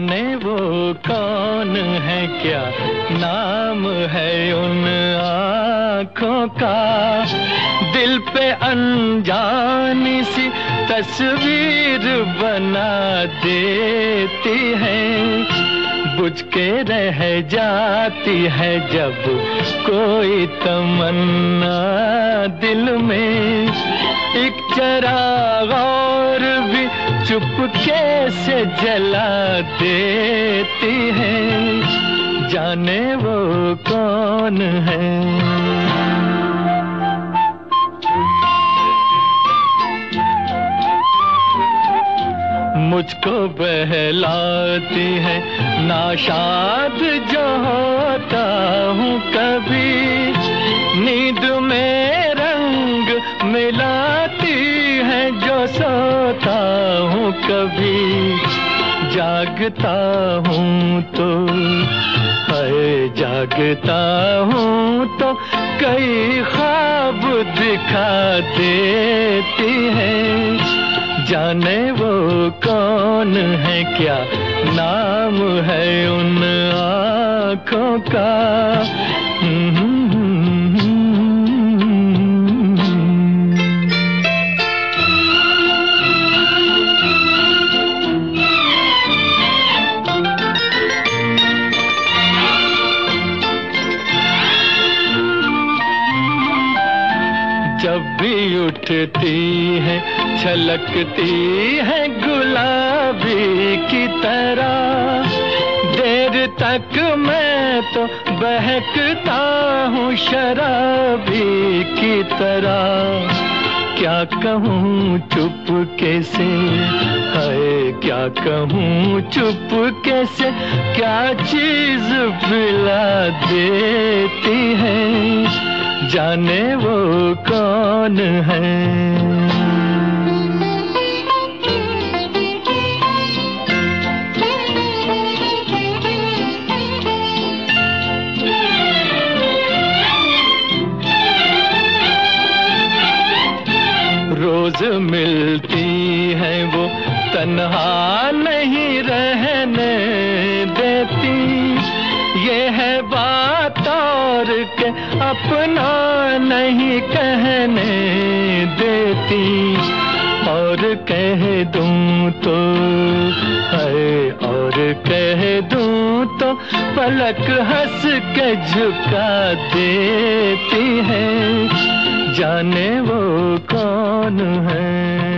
जाने वो कौन है क्या? नाम है उन आँखों का। दिल पे अनजानी सी तस्वीर बना देती है। बुझ के रह जाती है जब कोई तमन्ना दिल में। एक चराग चुपके से जला देती है? जाने वो कौन है? मुझको बहलाती है। नाशाद जो होता हूँ कभी, नींद में रंग जो सोता हूँ कभी, जागता हूँ तो है जागता हूँ तो कई ख्वाब दिखा देती है। जाने वो कौन है क्या, नाम है उन आँखों का। भी उठती है, छलकती है गुलाबी की तरह। देर तक मैं तो बहकता हूँ शराबी की तरह। क्या कहूँ चुप कैसे है क्या कहूँ चुप कैसे क्या चीज़ पिला देती है? जाने वो कौन है। रोज मिलती है वो, तन्हा नहीं रहने देती। ये है बात और के अपना नहीं कहने देती। और कह दूँ तो है और कह दूँ तो पलक हंस के झुका देती है। जाने वो कौन है?